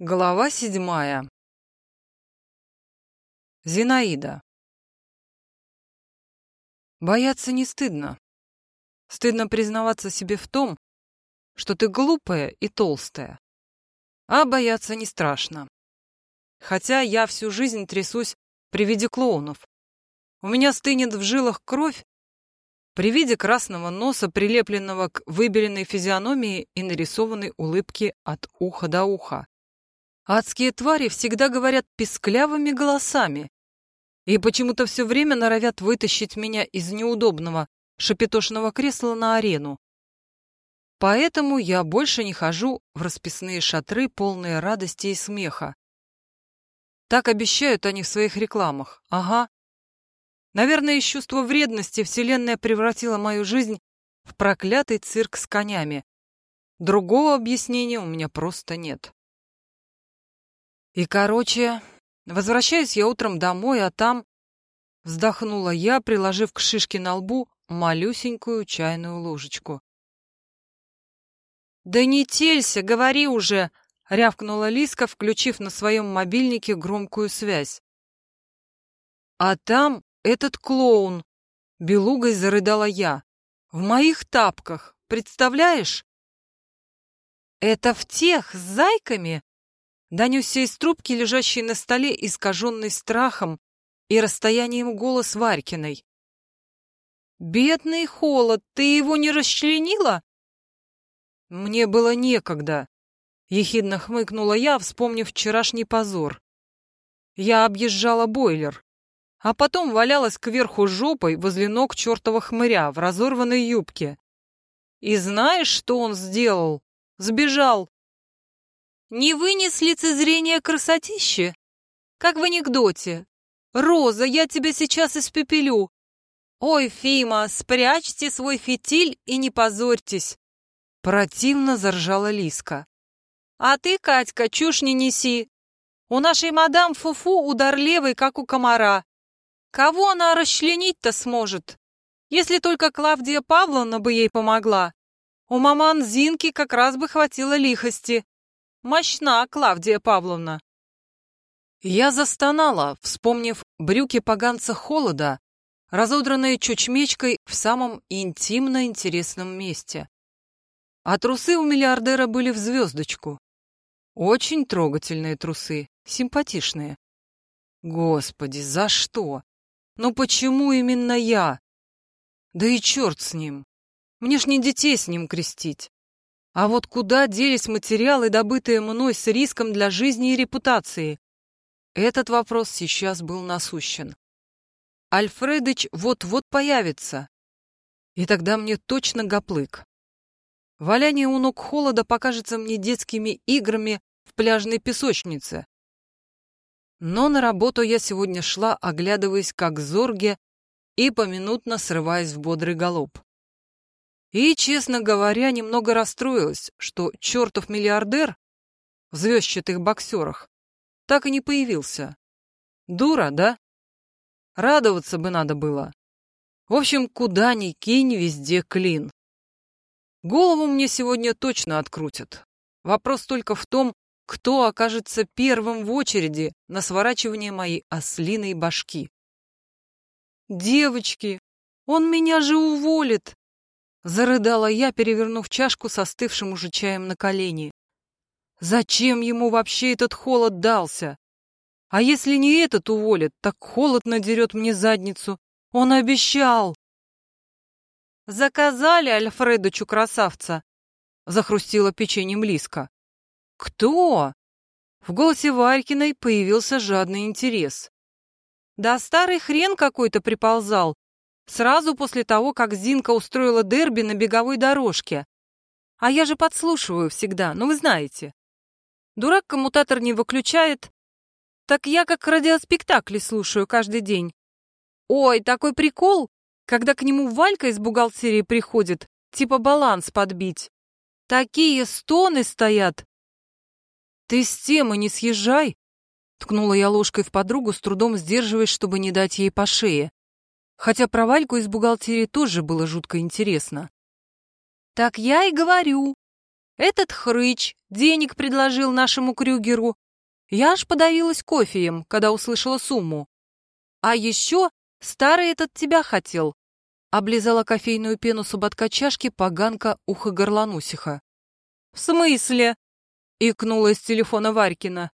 Глава седьмая. Зинаида. Бояться не стыдно. Стыдно признаваться себе в том, что ты глупая и толстая. А бояться не страшно. Хотя я всю жизнь трясусь при виде клоунов. У меня стынет в жилах кровь при виде красного носа, прилепленного к выбеленной физиономии и нарисованной улыбки от уха до уха. Адские твари всегда говорят писклявыми голосами и почему-то все время норовят вытащить меня из неудобного шапитошного кресла на арену. Поэтому я больше не хожу в расписные шатры, полные радости и смеха. Так обещают они в своих рекламах. Ага. Наверное, из чувства вредности Вселенная превратила мою жизнь в проклятый цирк с конями. Другого объяснения у меня просто нет. И, короче, возвращаюсь я утром домой, а там... Вздохнула я, приложив к шишке на лбу малюсенькую чайную ложечку. «Да не телься, говори уже!» — рявкнула Лиска, включив на своем мобильнике громкую связь. «А там этот клоун!» — белугой зарыдала я. «В моих тапках, представляешь?» «Это в тех с зайками?» Донесся из трубки, лежащей на столе, искаженный страхом и расстоянием голос Варькиной. «Бедный холод, ты его не расчленила?» «Мне было некогда», — ехидно хмыкнула я, вспомнив вчерашний позор. Я объезжала бойлер, а потом валялась кверху жопой возле ног чертова хмыря в разорванной юбке. И знаешь, что он сделал? Сбежал, не вынес лицезрения красотищи? Как в анекдоте. «Роза, я тебя сейчас испепелю!» «Ой, Фима, спрячьте свой фитиль и не позорьтесь!» Противно заржала Лиска. «А ты, Катька, чушь не неси! У нашей мадам Фуфу удар левый, как у комара. Кого она расчленить-то сможет? Если только Клавдия Павловна бы ей помогла. У маман Зинки как раз бы хватило лихости. Мощна, Клавдия Павловна. Я застонала, вспомнив брюки поганца холода, разодранные чучмечкой в самом интимно интересном месте. А трусы у миллиардера были в звездочку. Очень трогательные трусы, симпатичные. Господи, за что? Ну почему именно я? Да и черт с ним. Мне ж не детей с ним крестить. А вот куда делись материалы, добытые мной с риском для жизни и репутации? Этот вопрос сейчас был насущен. Альфредыч вот-вот появится. И тогда мне точно гоплык. Валяние у ног холода покажется мне детскими играми в пляжной песочнице. Но на работу я сегодня шла, оглядываясь как зорге и поминутно срываясь в бодрый галоп. И, честно говоря, немного расстроилась, что чертов миллиардер в звездчатых боксерах так и не появился. Дура, да? Радоваться бы надо было. В общем, куда ни кинь, везде клин. Голову мне сегодня точно открутят. Вопрос только в том, кто окажется первым в очереди на сворачивание моей ослиной башки. «Девочки, он меня же уволит!» Зарыдала я, перевернув чашку с остывшим уже чаем на колени. Зачем ему вообще этот холод дался? А если не этот уволят, так холод надерет мне задницу. Он обещал. Заказали Альфредучу красавца. Захрустила печеньем Лиска. Кто? В голосе Варькиной появился жадный интерес. Да старый хрен какой-то приползал, Сразу после того, как Зинка устроила дерби на беговой дорожке. А я же подслушиваю всегда, ну вы знаете. Дурак коммутатор не выключает. Так я как радиоспектакли слушаю каждый день. Ой, такой прикол, когда к нему Валька из бухгалтерии приходит, типа баланс подбить. Такие стоны стоят. Ты с темы не съезжай, ткнула я ложкой в подругу, с трудом сдерживаясь, чтобы не дать ей по шее. Хотя про Вальку из бухгалтерии тоже было жутко интересно. «Так я и говорю. Этот хрыч денег предложил нашему Крюгеру. Я аж подавилась кофеем, когда услышала сумму. А еще старый этот тебя хотел. Облизала кофейную пену с ободка чашки поганка уха горланусиха. «В смысле?» — икнула из телефона Варькина.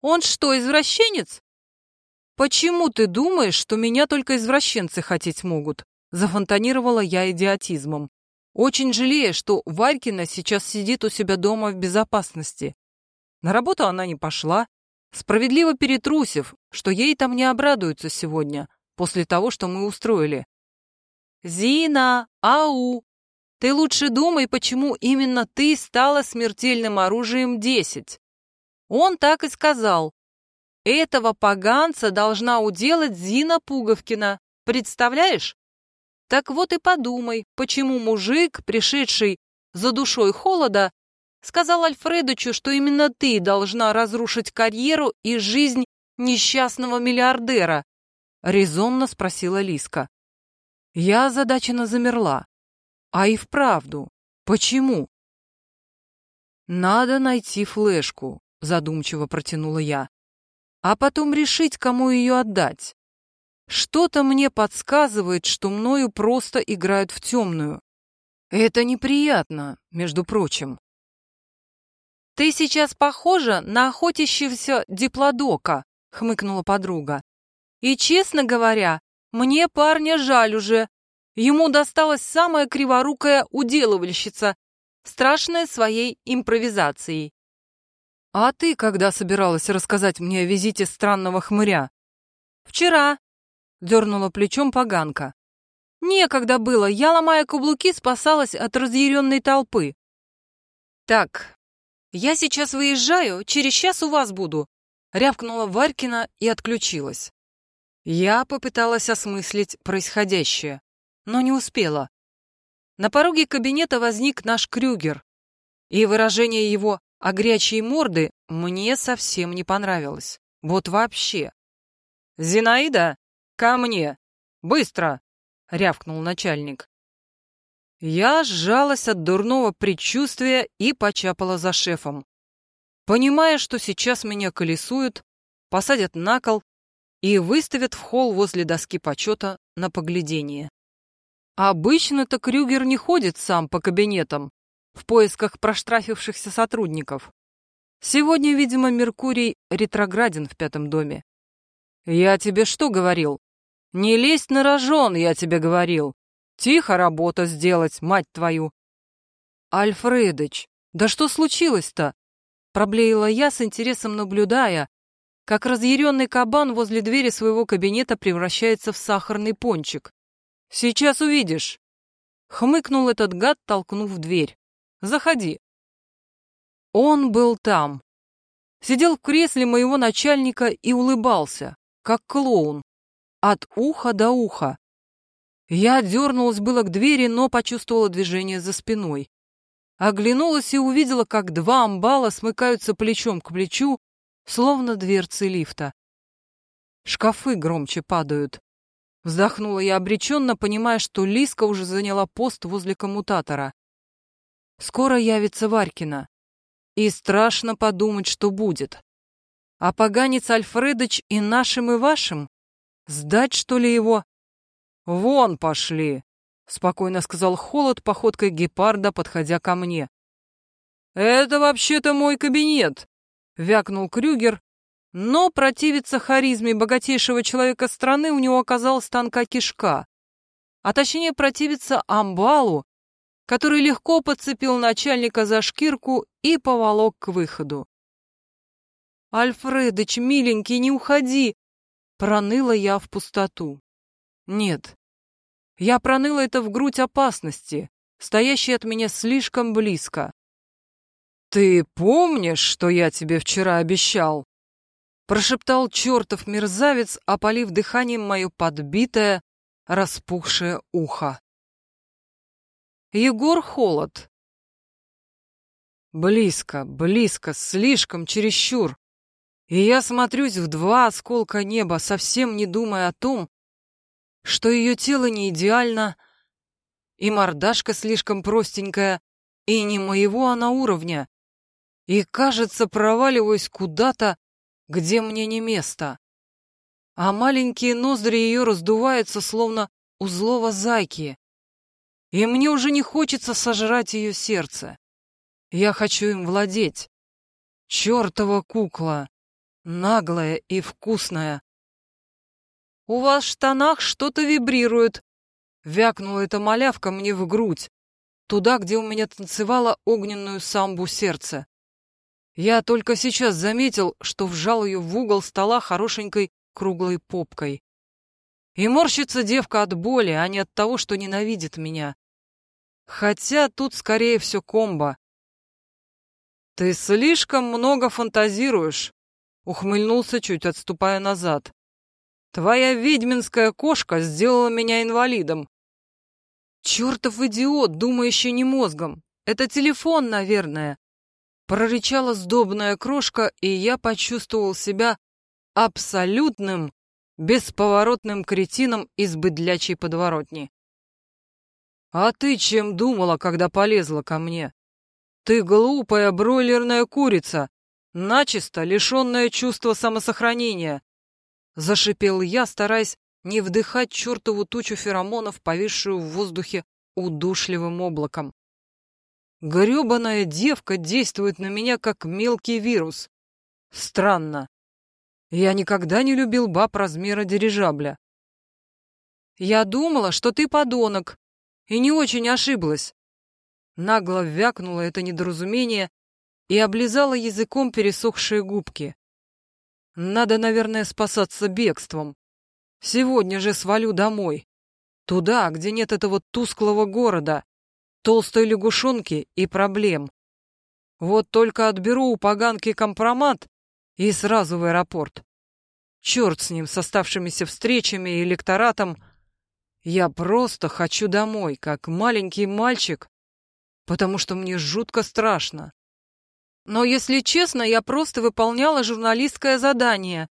«Он что, извращенец?» «Почему ты думаешь, что меня только извращенцы хотеть могут?» Зафонтанировала я идиотизмом. Очень жалею, что Варькина сейчас сидит у себя дома в безопасности. На работу она не пошла, справедливо перетрусив, что ей там не обрадуются сегодня, после того, что мы устроили. «Зина! Ау! Ты лучше думай, почему именно ты стала смертельным оружием 10. Он так и сказал. Этого поганца должна уделать Зина Пуговкина. Представляешь? Так вот и подумай, почему мужик, пришедший за душой холода, сказал Альфредовичу, что именно ты должна разрушить карьеру и жизнь несчастного миллиардера? Резонно спросила Лиска. Я озадаченно замерла. А и вправду, почему? Надо найти флешку, задумчиво протянула я а потом решить, кому ее отдать. Что-то мне подсказывает, что мною просто играют в темную. Это неприятно, между прочим. «Ты сейчас похожа на охотящегося диплодока», — хмыкнула подруга. «И, честно говоря, мне парня жаль уже. Ему досталась самая криворукая уделывальщица, страшная своей импровизацией. «А ты когда собиралась рассказать мне о визите странного хмыря?» «Вчера», — дернула плечом поганка. «Некогда было, я, ломая каблуки, спасалась от разъяренной толпы». «Так, я сейчас выезжаю, через час у вас буду», — рявкнула Варькина и отключилась. Я попыталась осмыслить происходящее, но не успела. На пороге кабинета возник наш Крюгер, и выражение его а грячие морды мне совсем не понравилось. Вот вообще. «Зинаида, ко мне! Быстро!» — рявкнул начальник. Я сжалась от дурного предчувствия и почапала за шефом. Понимая, что сейчас меня колесуют, посадят на кол и выставят в холл возле доски почета на поглядение. Обычно-то Крюгер не ходит сам по кабинетам, в поисках проштрафившихся сотрудников. Сегодня, видимо, Меркурий ретрограден в пятом доме. Я тебе что говорил? Не лезь на рожон, я тебе говорил. Тихо работу сделать, мать твою. Альфредыч, да что случилось-то? Проблеяла я с интересом наблюдая, как разъяренный кабан возле двери своего кабинета превращается в сахарный пончик. Сейчас увидишь. Хмыкнул этот гад, толкнув дверь. Заходи». Он был там. Сидел в кресле моего начальника и улыбался, как клоун, от уха до уха. Я дернулась было к двери, но почувствовала движение за спиной. Оглянулась и увидела, как два амбала смыкаются плечом к плечу, словно дверцы лифта. Шкафы громче падают. Вздохнула я обреченно, понимая, что Лиска уже заняла пост возле коммутатора. Скоро явится Варькина. И страшно подумать, что будет. А поганец Альфредыч и нашим, и вашим? Сдать, что ли, его? Вон пошли, спокойно сказал Холод походкой гепарда, подходя ко мне. Это вообще-то мой кабинет, вякнул Крюгер, но противиться харизме богатейшего человека страны у него оказалась танка кишка. А точнее противиться амбалу, который легко подцепил начальника за шкирку и поволок к выходу. «Альфредыч, миленький, не уходи!» Проныла я в пустоту. Нет, я проныла это в грудь опасности, стоящей от меня слишком близко. «Ты помнишь, что я тебе вчера обещал?» Прошептал чертов мерзавец, опалив дыханием мое подбитое, распухшее ухо. Егор Холод. Близко, близко, слишком, чересчур. И я смотрюсь в два осколка неба, совсем не думая о том, что ее тело не идеально, и мордашка слишком простенькая, и не моего она уровня. И, кажется, проваливаюсь куда-то, где мне не место. А маленькие ноздри ее раздуваются, словно у злого зайки. И мне уже не хочется сожрать ее сердце. Я хочу им владеть. Чёртова кукла, наглая и вкусная. «У вас в штанах что-то вибрирует», — вякнула эта малявка мне в грудь, туда, где у меня танцевало огненную самбу сердце. Я только сейчас заметил, что вжал ее в угол стола хорошенькой круглой попкой. И морщится девка от боли, а не от того, что ненавидит меня. Хотя тут скорее все комбо. «Ты слишком много фантазируешь», — ухмыльнулся, чуть отступая назад. «Твоя ведьминская кошка сделала меня инвалидом». «Чертов идиот, думающий не мозгом! Это телефон, наверное!» Прорычала сдобная крошка, и я почувствовал себя абсолютным, бесповоротным кретином из быдлячей подворотни. «А ты чем думала, когда полезла ко мне? Ты глупая бройлерная курица, начисто лишенная чувства самосохранения!» Зашипел я, стараясь не вдыхать чертову тучу феромонов, повисшую в воздухе удушливым облаком. Грёбаная девка действует на меня, как мелкий вирус. Странно. Я никогда не любил баб размера дирижабля. Я думала, что ты подонок, и не очень ошиблась. Нагло вякнуло это недоразумение и облизала языком пересохшие губки. Надо, наверное, спасаться бегством. Сегодня же свалю домой. Туда, где нет этого тусклого города, толстой лягушонки и проблем. Вот только отберу у поганки компромат и сразу в аэропорт. Черт с ним, с оставшимися встречами и электоратом. Я просто хочу домой, как маленький мальчик, потому что мне жутко страшно. Но, если честно, я просто выполняла журналистское задание,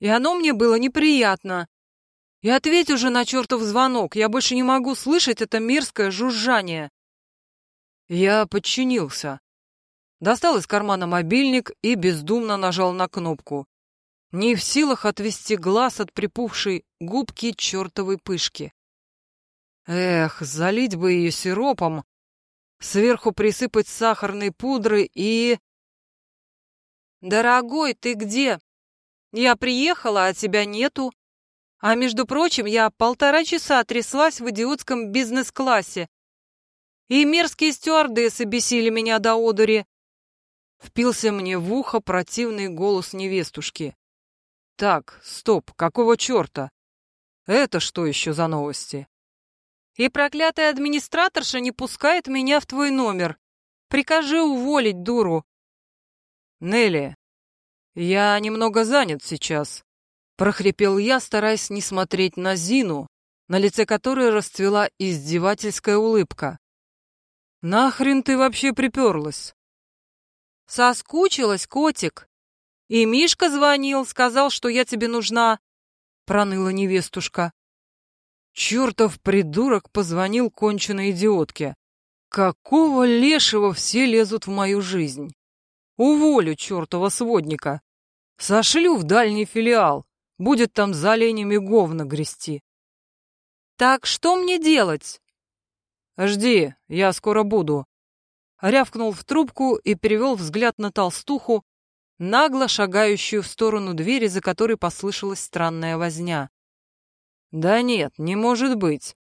и оно мне было неприятно. И ответь уже на чертов звонок, я больше не могу слышать это мерзкое жужжание. Я подчинился. Достал из кармана мобильник и бездумно нажал на кнопку. Не в силах отвести глаз от припухшей губки чертовой пышки. Эх, залить бы ее сиропом, сверху присыпать сахарной пудрой и... «Дорогой, ты где? Я приехала, а тебя нету. А между прочим, я полтора часа тряслась в идиотском бизнес-классе, и мерзкие стюардессы бесили меня до одури. Впился мне в ухо противный голос невестушки. Так, стоп, какого черта? Это что еще за новости? И проклятая администраторша не пускает меня в твой номер. Прикажи уволить дуру. Нелли, я немного занят сейчас, прохрипел я, стараясь не смотреть на Зину, на лице которой расцвела издевательская улыбка. Нахрен ты вообще приперлась? Соскучилась, котик. И Мишка звонил, сказал, что я тебе нужна, проныла невестушка. Чертов придурок позвонил конченой идиотке. Какого лешего все лезут в мою жизнь? Уволю чертова сводника. Сошлю в дальний филиал. Будет там за оленями говна грести. Так что мне делать? «Жди, я скоро буду». Рявкнул в трубку и перевел взгляд на толстуху, нагло шагающую в сторону двери, за которой послышалась странная возня. «Да нет, не может быть.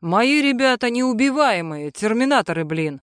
Мои ребята неубиваемые, терминаторы, блин.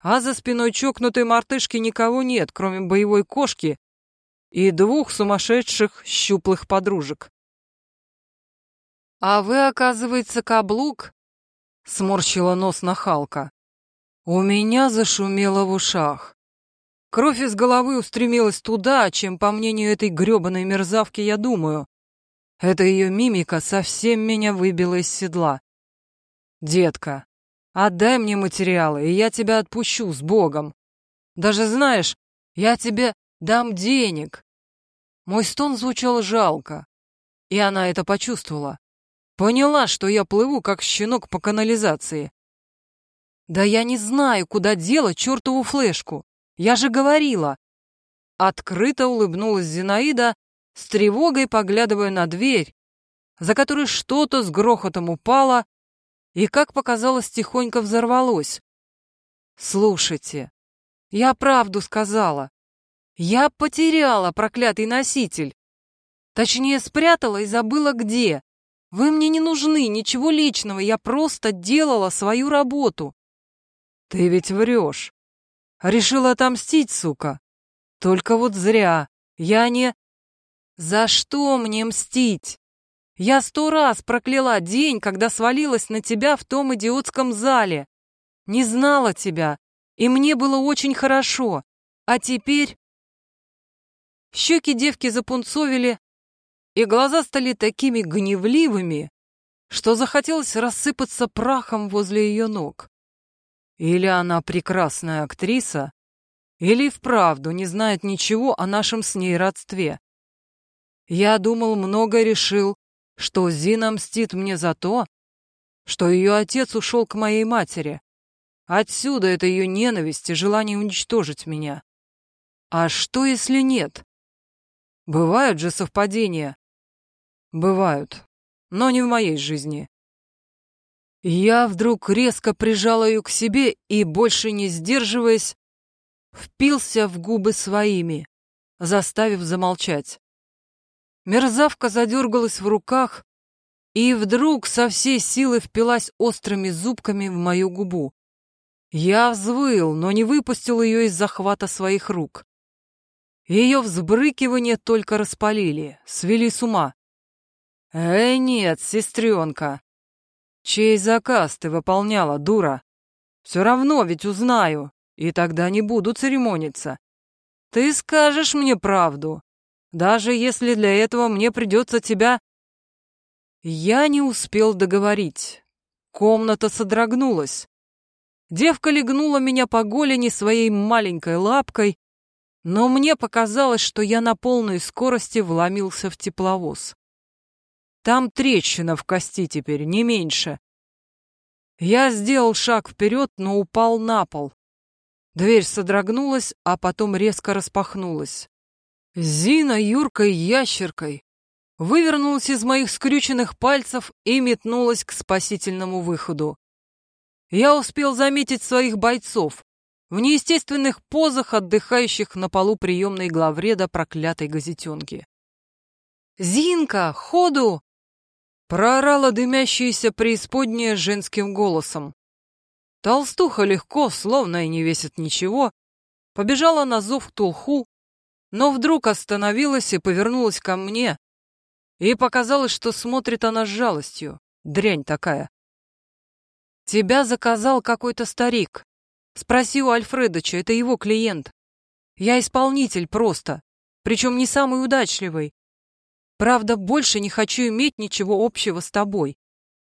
А за спиной чокнутой мартышки никого нет, кроме боевой кошки и двух сумасшедших щуплых подружек. А вы, оказывается, каблук, Сморщила нос нахалка. У меня зашумело в ушах. Кровь из головы устремилась туда, чем, по мнению этой грёбаной мерзавки, я думаю. Эта ее мимика совсем меня выбила из седла. «Детка, отдай мне материалы, и я тебя отпущу с Богом. Даже знаешь, я тебе дам денег». Мой стон звучал жалко, и она это почувствовала. Поняла, что я плыву, как щенок по канализации. Да я не знаю, куда делать чертову флешку. Я же говорила. Открыто улыбнулась Зинаида, с тревогой поглядывая на дверь, за которой что-то с грохотом упало и, как показалось, тихонько взорвалось. Слушайте, я правду сказала. Я потеряла проклятый носитель. Точнее, спрятала и забыла где. Вы мне не нужны, ничего личного, я просто делала свою работу. Ты ведь врешь. Решила отомстить, сука. Только вот зря. Я не... За что мне мстить? Я сто раз прокляла день, когда свалилась на тебя в том идиотском зале. Не знала тебя, и мне было очень хорошо. А теперь... Щеки девки запунцовили, и глаза стали такими гневливыми, что захотелось рассыпаться прахом возле ее ног. Или она прекрасная актриса, или вправду не знает ничего о нашем с ней родстве. Я думал, много решил, что Зина мстит мне за то, что ее отец ушел к моей матери. Отсюда это ее ненависть и желание уничтожить меня. А что, если нет? Бывают же совпадения. Бывают, но не в моей жизни. Я вдруг резко прижал ее к себе и, больше не сдерживаясь, впился в губы своими, заставив замолчать. Мерзавка задергалась в руках и вдруг со всей силы впилась острыми зубками в мою губу. Я взвыл, но не выпустил ее из захвата своих рук. Ее взбрыкивания только распалили, свели с ума. «Э, нет, сестренка! Чей заказ ты выполняла, дура? Все равно ведь узнаю, и тогда не буду церемониться. Ты скажешь мне правду, даже если для этого мне придется тебя...» Я не успел договорить. Комната содрогнулась. Девка легнула меня по голени своей маленькой лапкой, но мне показалось, что я на полной скорости вломился в тепловоз. Там трещина в кости теперь, не меньше. Я сделал шаг вперед, но упал на пол. Дверь содрогнулась, а потом резко распахнулась. Зина юркой ящеркой вывернулась из моих скрюченных пальцев и метнулась к спасительному выходу. Я успел заметить своих бойцов в неестественных позах, отдыхающих на полу приемной главреда проклятой газетенки. «Зинка, ходу!» проорала дымящаяся преисподняя женским голосом. Толстуха легко, словно и не весит ничего, побежала на зов к Тулху, но вдруг остановилась и повернулась ко мне, и показалось, что смотрит она с жалостью. Дрянь такая. «Тебя заказал какой-то старик. Спроси у Альфредыча, это его клиент. Я исполнитель просто, причем не самый удачливый. Правда, больше не хочу иметь ничего общего с тобой.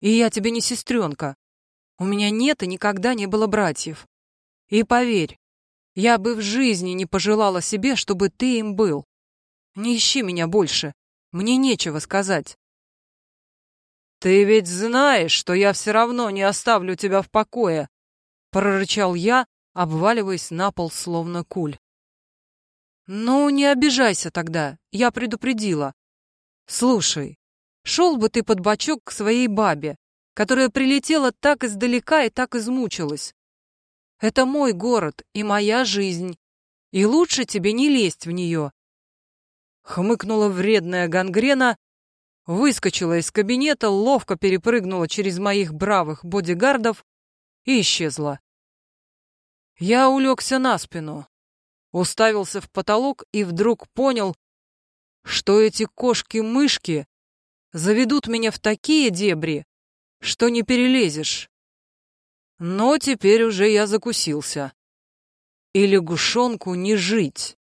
И я тебе не сестренка. У меня нет и никогда не было братьев. И поверь, я бы в жизни не пожелала себе, чтобы ты им был. Не ищи меня больше. Мне нечего сказать. Ты ведь знаешь, что я все равно не оставлю тебя в покое, прорычал я, обваливаясь на пол словно куль. Ну, не обижайся тогда, я предупредила. Слушай, шел бы ты под бочок к своей бабе, которая прилетела так издалека и так измучилась. Это мой город и моя жизнь, и лучше тебе не лезть в нее. Хмыкнула вредная гангрена, выскочила из кабинета, ловко перепрыгнула через моих бравых бодигардов и исчезла. Я улегся на спину, уставился в потолок и вдруг понял, что эти кошки-мышки заведут меня в такие дебри, что не перелезешь. Но теперь уже я закусился. И лягушонку не жить.